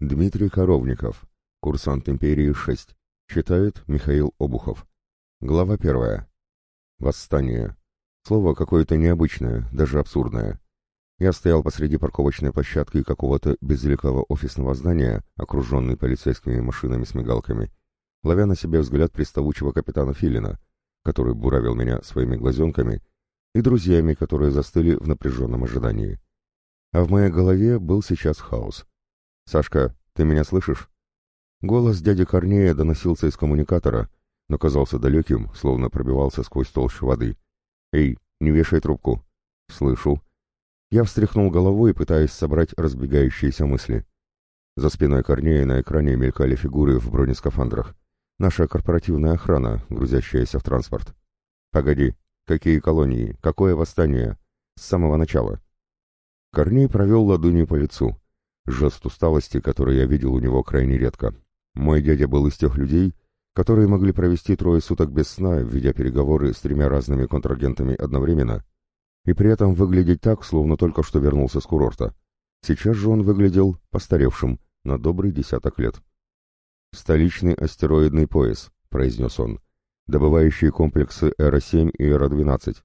Дмитрий Коровников. Курсант Империи-6. Читает Михаил Обухов. Глава первая. Восстание. Слово какое-то необычное, даже абсурдное. Я стоял посреди парковочной площадки какого-то безликого офисного здания, окруженный полицейскими машинами с мигалками, ловя на себе взгляд приставучего капитана Филина, который буравил меня своими глазенками, и друзьями, которые застыли в напряженном ожидании. А в моей голове был сейчас хаос. «Сашка, ты меня слышишь?» Голос дяди Корнея доносился из коммуникатора, но казался далеким, словно пробивался сквозь толщу воды. «Эй, не вешай трубку!» «Слышу». Я встряхнул головой, пытаясь собрать разбегающиеся мысли. За спиной Корнея на экране мелькали фигуры в бронескафандрах. Наша корпоративная охрана, грузящаяся в транспорт. «Погоди, какие колонии? Какое восстание?» «С самого начала». Корней провел ладонью по лицу. Жест усталости, который я видел у него крайне редко. Мой дядя был из тех людей, которые могли провести трое суток без сна, ведя переговоры с тремя разными контрагентами одновременно, и при этом выглядеть так, словно только что вернулся с курорта. Сейчас же он выглядел постаревшим на добрый десяток лет. «Столичный астероидный пояс», — произнес он, добывающие комплексы Эра-7 и Эра-12.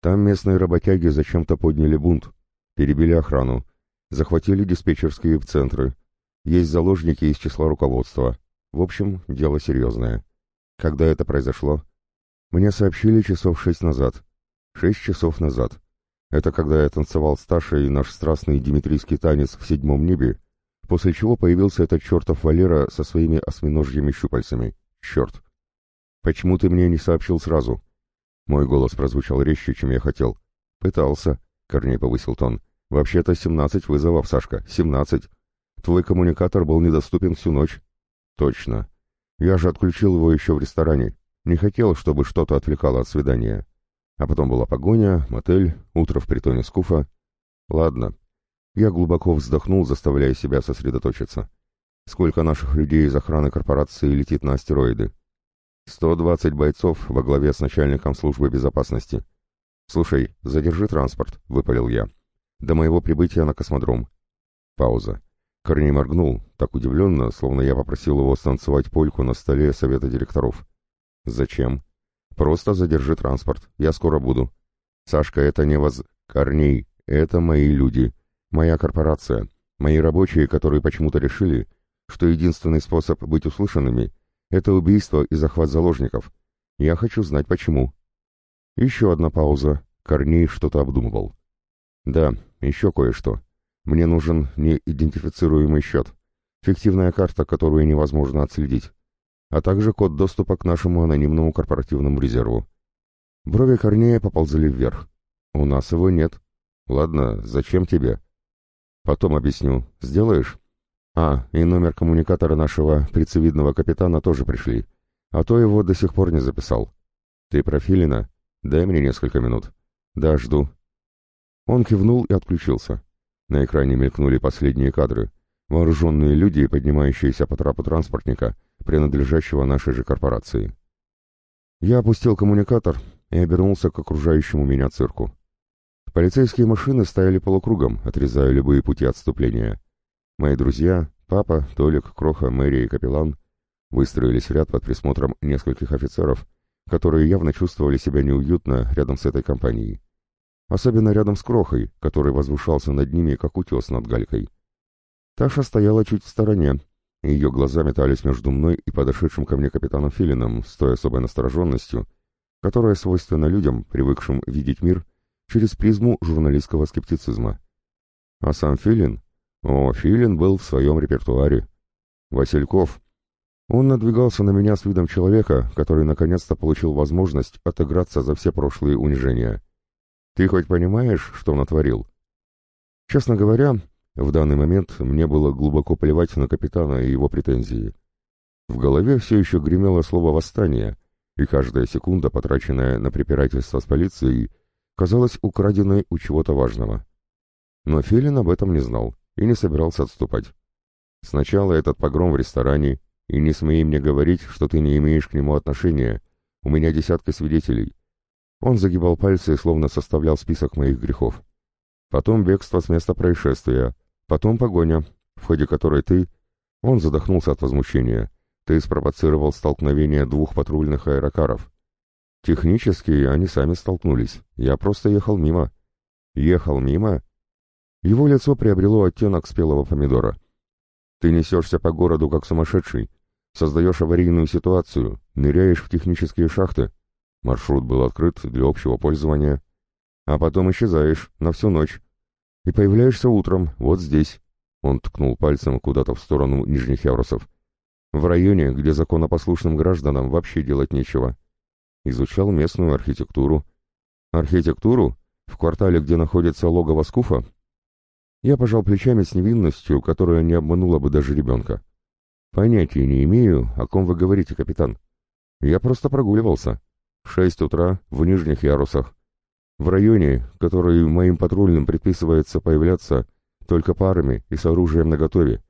Там местные работяги зачем-то подняли бунт, перебили охрану, захватили диспетчерские центры. Есть заложники из числа руководства. В общем, дело серьезное. Когда это произошло? Мне сообщили часов шесть назад. Шесть часов назад. Это когда я танцевал с Ташей наш страстный димитрийский танец в седьмом небе, после чего появился этот чертов Валера со своими осьминожьими щупальцами. Черт! Почему ты мне не сообщил сразу? Мой голос прозвучал резче, чем я хотел. Пытался, — Корней повысил тон. Вообще-то семнадцать вызовов, Сашка, семнадцать. Твой коммуникатор был недоступен всю ночь. Точно. Я же отключил его еще в ресторане. Не хотел, чтобы что-то отвлекало от свидания. А потом была погоня, мотель, утро в притоне Скуфа. Ладно, я глубоко вздохнул, заставляя себя сосредоточиться. Сколько наших людей из охраны корпорации летит на астероиды? 120 бойцов во главе с начальником службы безопасности. Слушай, задержи транспорт, выпалил я. До моего прибытия на космодром. Пауза. Корней моргнул, так удивленно, словно я попросил его станцевать польку на столе совета директоров. Зачем? Просто задержи транспорт, я скоро буду. Сашка, это не воз... Корней, это мои люди. Моя корпорация, мои рабочие, которые почему-то решили, что единственный способ быть услышанными — это убийство и захват заложников. Я хочу знать, почему. Еще одна пауза. Корней что-то обдумывал. Да, еще кое-что. Мне нужен неидентифицируемый счет. Фиктивная карта, которую невозможно отследить. А также код доступа к нашему анонимному корпоративному резерву. Брови Корнея поползли вверх. У нас его нет. Ладно, зачем тебе? Потом объясню. Сделаешь? А, и номер коммуникатора нашего прицевидного капитана тоже пришли. А то его до сих пор не записал. Ты про Филина? Дай мне несколько минут. Да, жду. Он кивнул и отключился. На экране мелькнули последние кадры. Вооруженные люди, поднимающиеся по трапу транспортника, принадлежащего нашей же корпорации. Я опустил коммуникатор и обернулся к окружающему меня цирку. Полицейские машины стояли полукругом, отрезая любые пути отступления. Мои друзья, папа, Толик, Кроха, Мэри и Капеллан выстроились в ряд под присмотром нескольких офицеров, которые явно чувствовали себя неуютно рядом с этой компанией. Особенно рядом с Крохой, который возвышался над ними, как утес над галькой. Таша стояла чуть в стороне, и ее глаза метались между мной и подошедшим ко мне капитаном Филином с той особой настороженностью, которая свойственна людям, привыкшим видеть мир через призму журналистского скептицизма. А сам Филин? О, Филин был в своем репертуаре. Васильков. Он надвигался на меня с видом человека, который наконец-то получил возможность отыграться за все прошлые унижения. Ты хоть понимаешь, что натворил? Честно говоря, в данный момент мне было глубоко плевать на капитана и его претензии. В голове все еще гремело слово «восстание», и каждая секунда, потраченная на препирательство с полицией, казалась украденной у чего-то важного. Но Филин об этом не знал и не собирался отступать. Сначала этот погром в ресторане, и не смей мне говорить, что ты не имеешь к нему отношения. У меня десятки свидетелей. Он загибал пальцы, словно составлял список моих грехов. Потом бегство с места происшествия, потом погоня, в ходе которой ты, Он задохнулся от возмущения. Ты спровоцировал столкновение двух патрульных аэрокаров. Технически они сами столкнулись. Я просто ехал мимо. Ехал мимо? Его лицо приобрело оттенок спелого помидора. Ты несешься по городу как сумасшедший, создаешь аварийную ситуацию, ныряешь в технические шахты. Маршрут был открыт для общего пользования. А потом исчезаешь на всю ночь. И появляешься утром, вот здесь. Он ткнул пальцем куда-то в сторону Нижних Ярусов. В районе, где законопослушным гражданам вообще делать нечего. Изучал местную архитектуру. Архитектуру? В квартале, где находится логово Скуфа? Я пожал плечами с невинностью, которая не обманула бы даже ребенка. Понятия не имею, о ком вы говорите, капитан. Я просто прогуливался. Шесть утра в нижних ярусах. В районе, который моим патрульным предписывается появляться только парами и с оружием наготове.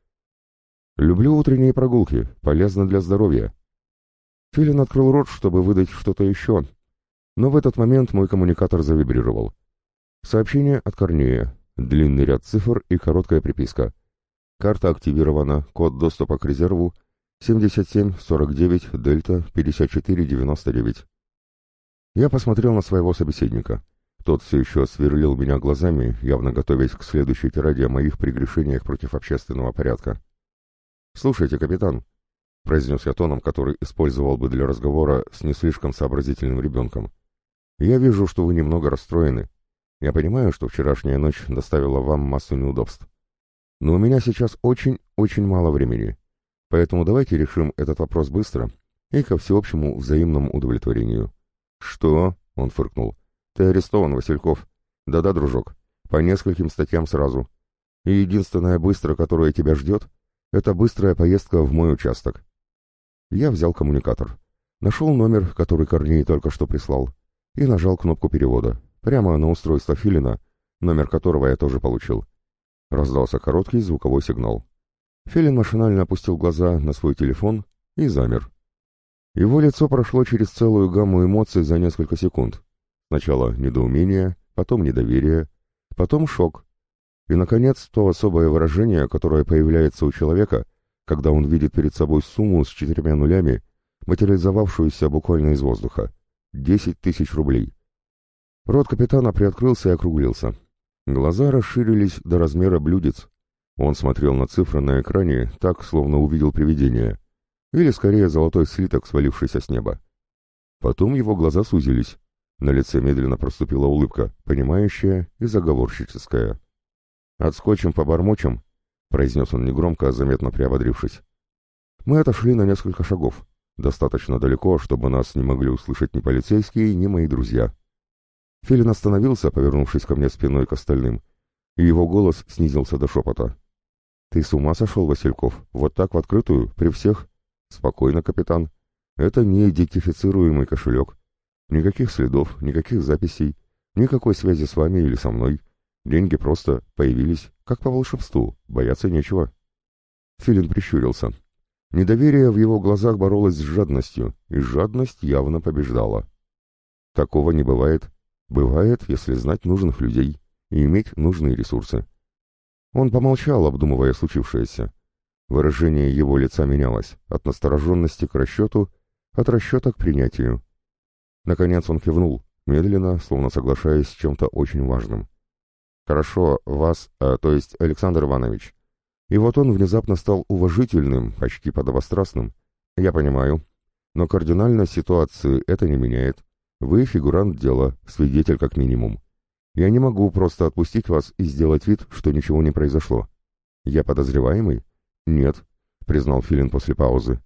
Люблю утренние прогулки, полезно для здоровья. Филин открыл рот, чтобы выдать что-то еще, но в этот момент мой коммуникатор завибрировал. Сообщение от Корнея, длинный ряд цифр и короткая приписка. Карта активирована, код доступа к резерву 7749 Дельта 5499. Я посмотрел на своего собеседника. Тот все еще сверлил меня глазами, явно готовясь к следующей тираде о моих прегрешениях против общественного порядка. «Слушайте, капитан», — произнес я тоном, который использовал бы для разговора с не слишком сообразительным ребенком, — «я вижу, что вы немного расстроены. Я понимаю, что вчерашняя ночь доставила вам массу неудобств. Но у меня сейчас очень-очень мало времени, поэтому давайте решим этот вопрос быстро и ко всеобщему взаимному удовлетворению». «Что?» — он фыркнул. Ты арестован, Васильков. Да-да, дружок, по нескольким статьям сразу. И единственное быстро, которое тебя ждет, это быстрая поездка в мой участок. Я взял коммуникатор. Нашел номер, который Корней только что прислал, и нажал кнопку перевода. Прямо на устройство Филина, номер которого я тоже получил. Раздался короткий звуковой сигнал. Филин машинально опустил глаза на свой телефон и замер. Его лицо прошло через целую гамму эмоций за несколько секунд. Сначала недоумение, потом недоверие, потом шок. И, наконец, то особое выражение, которое появляется у человека, когда он видит перед собой сумму с четырьмя нулями, материализовавшуюся буквально из воздуха. Десять тысяч рублей. Рот капитана приоткрылся и округлился. Глаза расширились до размера блюдец. Он смотрел на цифры на экране так, словно увидел привидение. Или, скорее, золотой слиток, свалившийся с неба. Потом его глаза сузились. На лице медленно проступила улыбка, понимающая и заговорщическая. «Отскочим побормочем», — произнес он негромко, заметно приободрившись. Мы отошли на несколько шагов, достаточно далеко, чтобы нас не могли услышать ни полицейские, ни мои друзья. Филин остановился, повернувшись ко мне спиной к остальным, и его голос снизился до шепота. «Ты с ума сошел, Васильков? Вот так в открытую, при всех?» «Спокойно, капитан. Это не идентифицируемый кошелек. Никаких следов, никаких записей, никакой связи с вами или со мной. Деньги просто появились, как по волшебству, бояться нечего. Филин прищурился. Недоверие в его глазах боролось с жадностью, и жадность явно побеждала. Такого не бывает. Бывает, если знать нужных людей и иметь нужные ресурсы. Он помолчал, обдумывая случившееся. Выражение его лица менялось, от настороженности к расчету, от расчета к принятию. Наконец он кивнул, медленно, словно соглашаясь с чем-то очень важным. «Хорошо, вас, а, то есть Александр Иванович». И вот он внезапно стал уважительным, почти подобострастным. «Я понимаю. Но кардинально ситуации это не меняет. Вы фигурант дела, свидетель как минимум. Я не могу просто отпустить вас и сделать вид, что ничего не произошло. Я подозреваемый? Нет, признал Филин после паузы.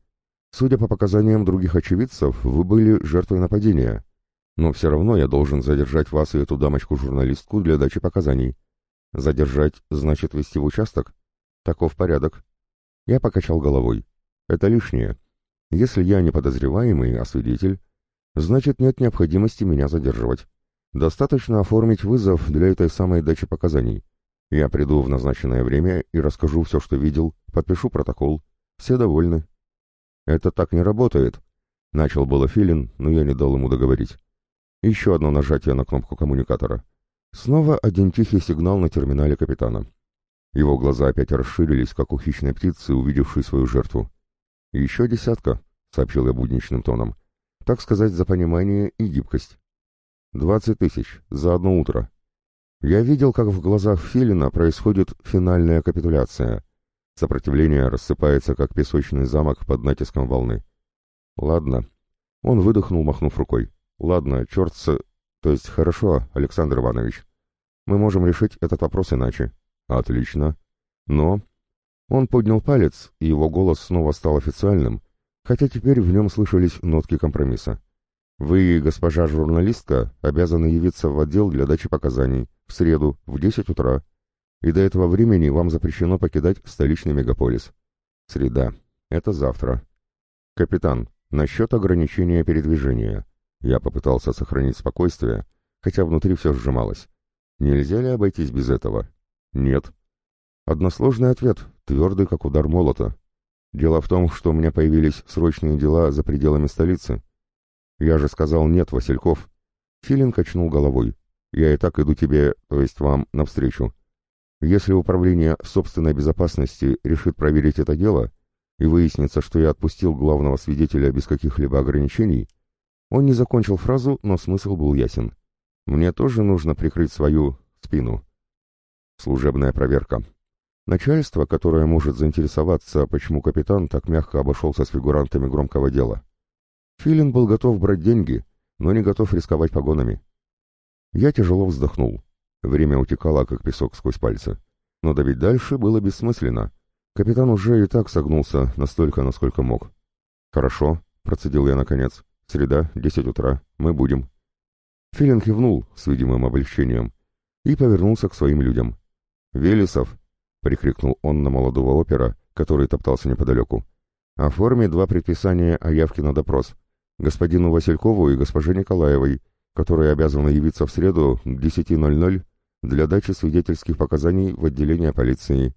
Судя по показаниям других очевидцев, вы были жертвой нападения. Но все равно я должен задержать вас и эту дамочку-журналистку для дачи показаний. Задержать значит вести в участок? Таков порядок. Я покачал головой. Это лишнее. Если я не подозреваемый, а свидетель, значит нет необходимости меня задерживать. Достаточно оформить вызов для этой самой дачи показаний. Я приду в назначенное время и расскажу все, что видел, подпишу протокол. Все довольны. «Это так не работает», — начал было Филин, но я не дал ему договорить. Еще одно нажатие на кнопку коммуникатора. Снова один тихий сигнал на терминале капитана. Его глаза опять расширились, как у хищной птицы, увидевшей свою жертву. «Еще десятка», — сообщил я будничным тоном. «Так сказать, за понимание и гибкость». «Двадцать тысяч. За одно утро». Я видел, как в глазах Филина происходит финальная капитуляция. Сопротивление рассыпается, как песочный замок под натиском волны. «Ладно». Он выдохнул, махнув рукой. «Ладно, черт с... То есть хорошо, Александр Иванович. Мы можем решить этот вопрос иначе». «Отлично. Но...» Он поднял палец, и его голос снова стал официальным, хотя теперь в нем слышались нотки компромисса. «Вы, госпожа журналистка, обязаны явиться в отдел для дачи показаний в среду в 10 утра, и до этого времени вам запрещено покидать столичный мегаполис. Среда. Это завтра. Капитан, насчет ограничения передвижения. Я попытался сохранить спокойствие, хотя внутри все сжималось. Нельзя ли обойтись без этого? Нет. Односложный ответ, твердый, как удар молота. Дело в том, что у меня появились срочные дела за пределами столицы. Я же сказал «нет», Васильков. Филин качнул головой. Я и так иду тебе, то есть вам, навстречу. Если управление собственной безопасности решит проверить это дело, и выяснится, что я отпустил главного свидетеля без каких-либо ограничений, он не закончил фразу, но смысл был ясен. Мне тоже нужно прикрыть свою спину. Служебная проверка. Начальство, которое может заинтересоваться, почему капитан так мягко обошелся с фигурантами громкого дела. Филин был готов брать деньги, но не готов рисковать погонами. Я тяжело вздохнул. Время утекало, как песок сквозь пальцы. Но давить дальше было бессмысленно. Капитан уже и так согнулся настолько, насколько мог. «Хорошо», — процедил я наконец. «Среда, десять утра. Мы будем». Филин кивнул с видимым облегчением и повернулся к своим людям. «Велесов!» — прикрикнул он на молодого опера, который топтался неподалеку. «Оформи два предписания о явке на допрос. Господину Василькову и госпоже Николаевой, которые обязаны явиться в среду к 10.00 для дачи свидетельских показаний в отделение полиции.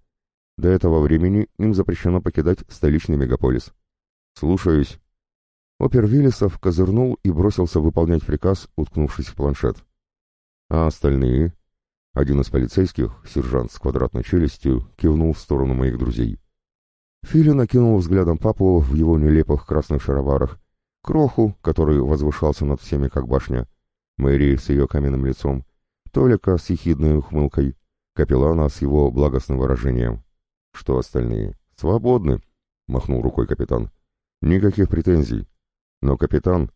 До этого времени им запрещено покидать столичный мегаполис. Слушаюсь. Опер Виллисов козырнул и бросился выполнять приказ, уткнувшись в планшет. А остальные? Один из полицейских, сержант с квадратной челюстью, кивнул в сторону моих друзей. Фили накинул взглядом папу в его нелепых красных шароварах, кроху, который возвышался над всеми как башня, Мэри с ее каменным лицом, Толика с ехидной ухмылкой, капеллана с его благостным выражением. Что остальные? Свободны, махнул рукой капитан. Никаких претензий. Но капитан,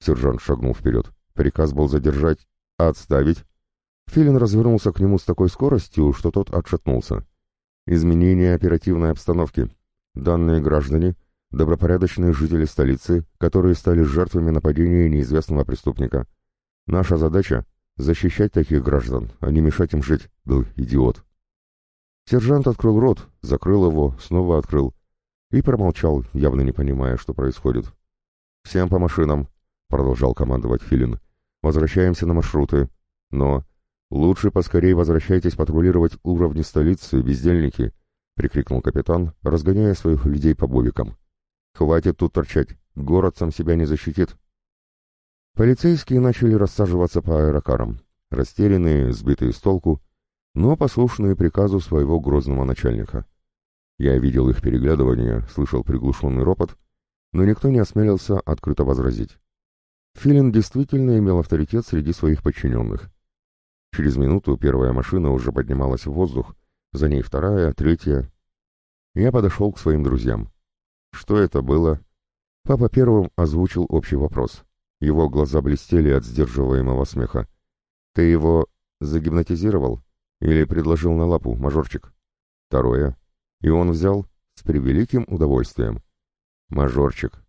сержант шагнул вперед, приказ был задержать, отставить. Филин развернулся к нему с такой скоростью, что тот отшатнулся. Изменение оперативной обстановки. Данные граждане — добропорядочные жители столицы, которые стали жертвами нападения неизвестного преступника. Наша задача — защищать таких граждан, а не мешать им жить, был идиот. Сержант открыл рот, закрыл его, снова открыл и промолчал, явно не понимая, что происходит. «Всем по машинам», — продолжал командовать Филин. «Возвращаемся на маршруты. Но лучше поскорее возвращайтесь патрулировать уровни столицы, бездельники», — прикрикнул капитан, разгоняя своих людей по бобикам. «Хватит тут торчать, город сам себя не защитит». Полицейские начали рассаживаться по аэрокарам, растерянные, сбитые с толку, но послушные приказу своего грозного начальника. Я видел их переглядывание, слышал приглушенный ропот, но никто не осмелился открыто возразить. Филин действительно имел авторитет среди своих подчиненных. Через минуту первая машина уже поднималась в воздух, за ней вторая, третья. Я подошел к своим друзьям. Что это было? Папа первым озвучил общий вопрос. Его глаза блестели от сдерживаемого смеха. «Ты его загипнотизировал? Или предложил на лапу, мажорчик?» «Второе. И он взял с превеликим удовольствием». «Мажорчик».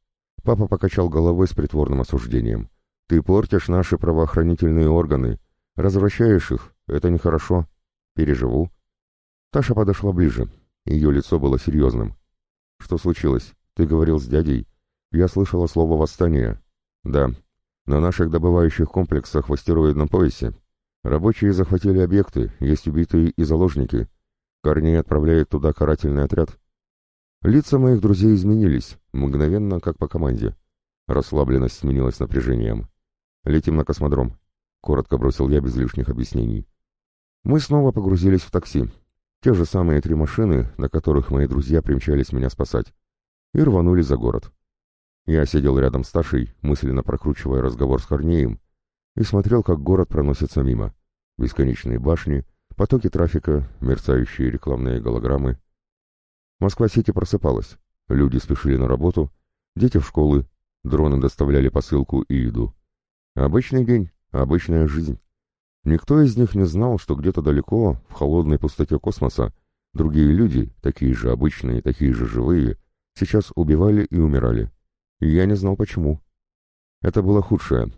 Папа покачал головой с притворным осуждением. «Ты портишь наши правоохранительные органы. Развращаешь их. Это нехорошо. Переживу». Таша подошла ближе. Ее лицо было серьезным. «Что случилось? Ты говорил с дядей. Я слышала слово «восстание». Да, на наших добывающих комплексах в астероидном поясе. Рабочие захватили объекты, есть убитые и заложники. Корней отправляет туда карательный отряд. Лица моих друзей изменились, мгновенно, как по команде. Расслабленность сменилась напряжением. «Летим на космодром», — коротко бросил я без лишних объяснений. Мы снова погрузились в такси. Те же самые три машины, на которых мои друзья примчались меня спасать. И рванули за город. Я сидел рядом с Ташей, мысленно прокручивая разговор с Корнеем, и смотрел, как город проносится мимо. Бесконечные башни, потоки трафика, мерцающие рекламные голограммы. Москва-Сити просыпалась. Люди спешили на работу, дети в школы, дроны доставляли посылку и еду. Обычный день, обычная жизнь. Никто из них не знал, что где-то далеко, в холодной пустоте космоса, другие люди, такие же обычные, такие же живые, сейчас убивали и умирали. Я не знал почему. Это было худшее.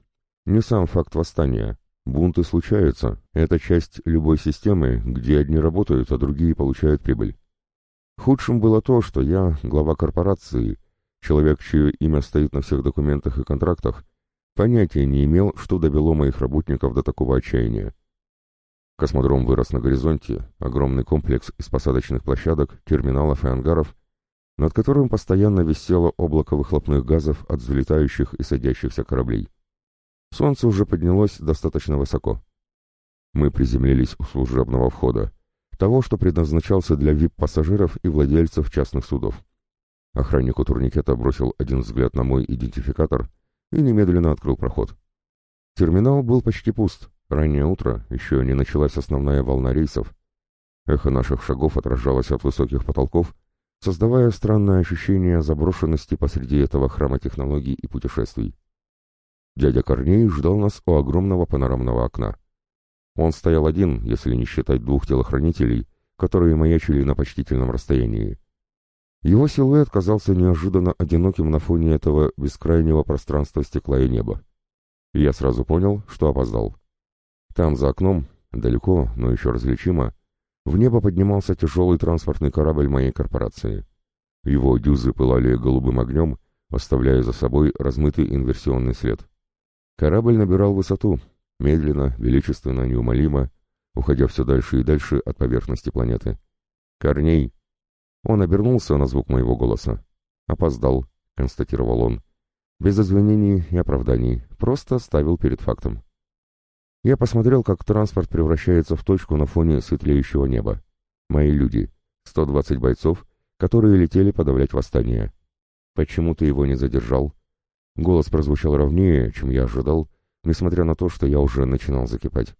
Не сам факт восстания. Бунты случаются. Это часть любой системы, где одни работают, а другие получают прибыль. Худшим было то, что я, глава корпорации, человек, чье имя стоит на всех документах и контрактах, понятия не имел, что довело моих работников до такого отчаяния. Космодром вырос на горизонте, огромный комплекс из посадочных площадок, терминалов и ангаров, над которым постоянно висело облако выхлопных газов от взлетающих и садящихся кораблей. Солнце уже поднялось достаточно высоко. Мы приземлились у служебного входа, того, что предназначался для вип-пассажиров и владельцев частных судов. Охранник у турникета бросил один взгляд на мой идентификатор и немедленно открыл проход. Терминал был почти пуст, раннее утро, еще не началась основная волна рейсов. Эхо наших шагов отражалось от высоких потолков, создавая странное ощущение заброшенности посреди этого храма технологий и путешествий. Дядя Корней ждал нас у огромного панорамного окна. Он стоял один, если не считать двух телохранителей, которые маячили на почтительном расстоянии. Его силуэт казался неожиданно одиноким на фоне этого бескрайнего пространства стекла и неба. И я сразу понял, что опоздал. Там, за окном, далеко, но еще различимо, в небо поднимался тяжелый транспортный корабль моей корпорации. Его дюзы пылали голубым огнем, оставляя за собой размытый инверсионный след. Корабль набирал высоту, медленно, величественно, неумолимо, уходя все дальше и дальше от поверхности планеты. «Корней!» Он обернулся на звук моего голоса. «Опоздал», — констатировал он. Без извинений и оправданий, просто ставил перед фактом. Я посмотрел, как транспорт превращается в точку на фоне светлеющего неба. Мои люди, 120 бойцов, которые летели подавлять восстание. «Почему ты его не задержал?» Голос прозвучал ровнее, чем я ожидал, несмотря на то, что я уже начинал закипать.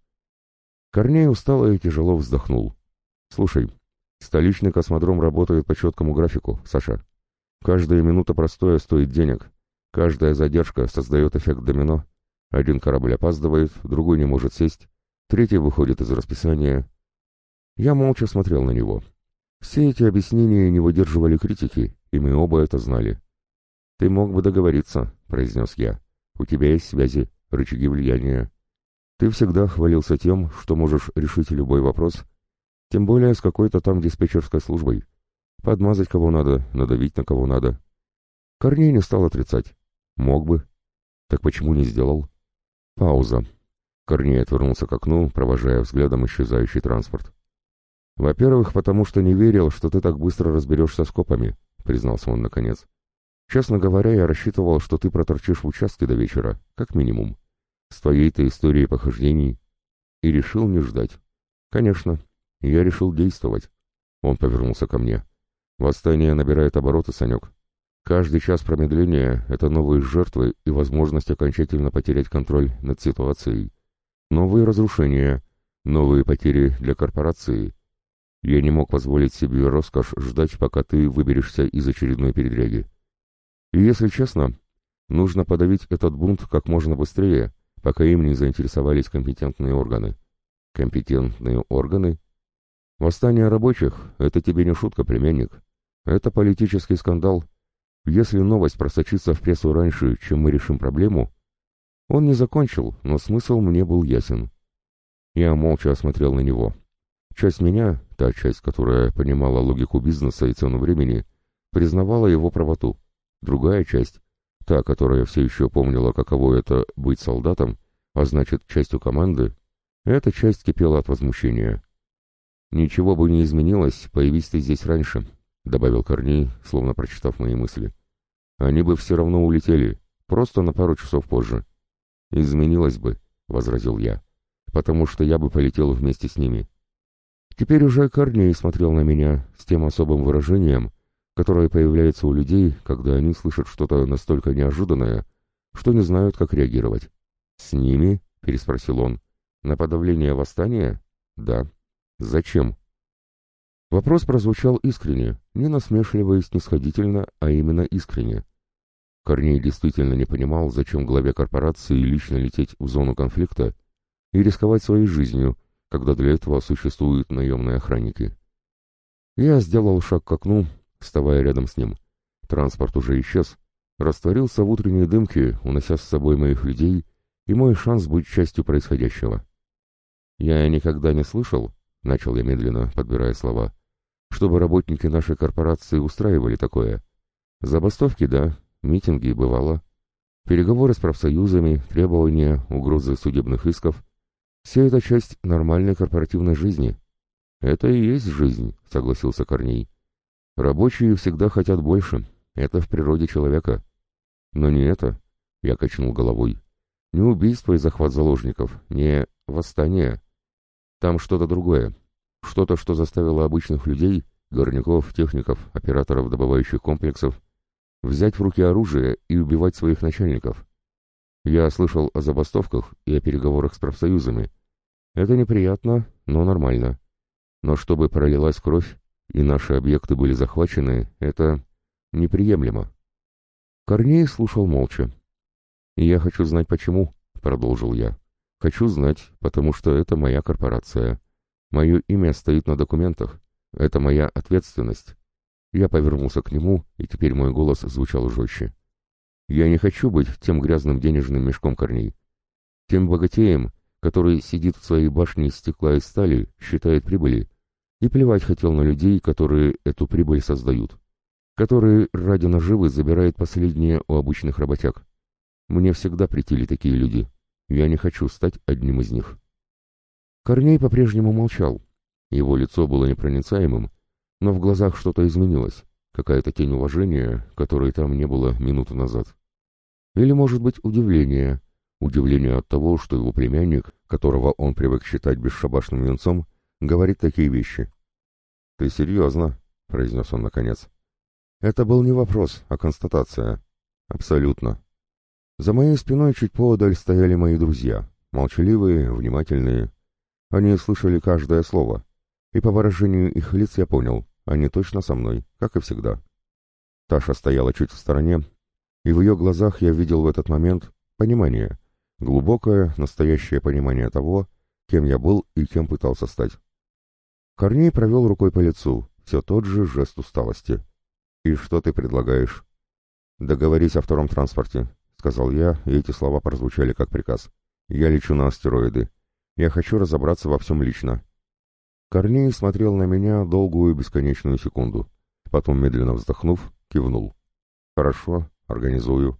Корней устало и тяжело вздохнул. «Слушай, Столичный космодром работает по четкому графику, Саша. Каждая минута простоя стоит денег. Каждая задержка создает эффект домино. Один корабль опаздывает, другой не может сесть, третий выходит из расписания. Я молча смотрел на него. Все эти объяснения не выдерживали критики, и мы оба это знали. «Ты мог бы договориться», — произнес я. «У тебя есть связи, рычаги влияния. Ты всегда хвалился тем, что можешь решить любой вопрос, тем более с какой-то там диспетчерской службой. Подмазать кого надо, надавить на кого надо. Корней не стал отрицать. Мог бы. Так почему не сделал? Пауза. Корней отвернулся к окну, провожая взглядом исчезающий транспорт. «Во-первых, потому что не верил, что ты так быстро разберешься с копами», — признался он наконец. «Честно говоря, я рассчитывал, что ты проторчишь в участке до вечера, как минимум, с твоей-то историей похождений, и решил не ждать. Конечно, я решил действовать. Он повернулся ко мне. Восстание набирает обороты, Санек. Каждый час промедления — это новые жертвы и возможность окончательно потерять контроль над ситуацией. Новые разрушения, новые потери для корпорации. Я не мог позволить себе роскошь ждать, пока ты выберешься из очередной передряги. И если честно, нужно подавить этот бунт как можно быстрее, пока им не заинтересовались компетентные органы. Компетентные органы? Восстание рабочих — это тебе не шутка, племянник. Это политический скандал. Если новость просочится в прессу раньше, чем мы решим проблему... Он не закончил, но смысл мне был ясен. Я молча осмотрел на него. Часть меня, та часть, которая понимала логику бизнеса и цену времени, признавала его правоту. Другая часть, та, которая все еще помнила, каково это быть солдатом, а значит, частью команды, эта часть кипела от возмущения. «Ничего бы не изменилось, появись ты здесь раньше», — добавил Корней, словно прочитав мои мысли. «Они бы все равно улетели, просто на пару часов позже». «Изменилось бы», — возразил я, — «потому что я бы полетел вместе с ними». Теперь уже Корней смотрел на меня с тем особым выражением, которое появляется у людей, когда они слышат что-то настолько неожиданное, что не знают, как реагировать. «С ними?» — переспросил он. «На подавление восстания?» «Да». «Зачем?» Вопрос прозвучал искренне, не насмешливо и снисходительно, а именно искренне. Корней действительно не понимал, зачем главе корпорации лично лететь в зону конфликта и рисковать своей жизнью, когда для этого существуют наемные охранники. Я сделал шаг к окну, вставая рядом с ним. Транспорт уже исчез, растворился в утренней дымке, унося с собой моих людей и мой шанс быть частью происходящего. «Я никогда не слышал», — начал я медленно, подбирая слова, «чтобы работники нашей корпорации устраивали такое. Забастовки, да, митинги, бывало. Переговоры с профсоюзами, требования, угрозы судебных исков — все это часть нормальной корпоративной жизни». «Это и есть жизнь», — согласился Корней. «Рабочие всегда хотят больше, это в природе человека». «Но не это», — я качнул головой. Не убийство и захват заложников, не восстание. Там что-то другое. Что-то, что заставило обычных людей, горняков, техников, операторов добывающих комплексов, взять в руки оружие и убивать своих начальников. Я слышал о забастовках и о переговорах с профсоюзами. Это неприятно, но нормально. Но чтобы пролилась кровь, и наши объекты были захвачены, это неприемлемо. Корней слушал молча. «Я хочу знать, почему», — продолжил я. «Хочу знать, потому что это моя корпорация. Мое имя стоит на документах. Это моя ответственность». Я повернулся к нему, и теперь мой голос звучал жестче. «Я не хочу быть тем грязным денежным мешком корней. Тем богатеем, который сидит в своей башне из стекла и стали, считает прибыли, и плевать хотел на людей, которые эту прибыль создают, которые ради наживы забирают последнее у обычных работяг. Мне всегда претили такие люди. Я не хочу стать одним из них. Корней по-прежнему молчал. Его лицо было непроницаемым, но в глазах что-то изменилось, какая-то тень уважения, которой там не было минуту назад. Или, может быть, удивление. Удивление от того, что его племянник, которого он привык считать бесшабашным юнцом, говорит такие вещи. «Ты серьезно?» — произнес он наконец. Это был не вопрос, а констатация. Абсолютно. За моей спиной чуть поодаль стояли мои друзья, молчаливые, внимательные. Они слышали каждое слово, и по выражению их лиц я понял, они точно со мной, как и всегда. Таша стояла чуть в стороне, и в ее глазах я видел в этот момент понимание, глубокое, настоящее понимание того, кем я был и кем пытался стать. Корней провел рукой по лицу, все тот же жест усталости. «И что ты предлагаешь?» «Договорись о втором транспорте сказал я, и эти слова прозвучали как приказ. «Я лечу на астероиды. Я хочу разобраться во всем лично». Корней смотрел на меня долгую бесконечную секунду. Потом, медленно вздохнув, кивнул. «Хорошо, организую.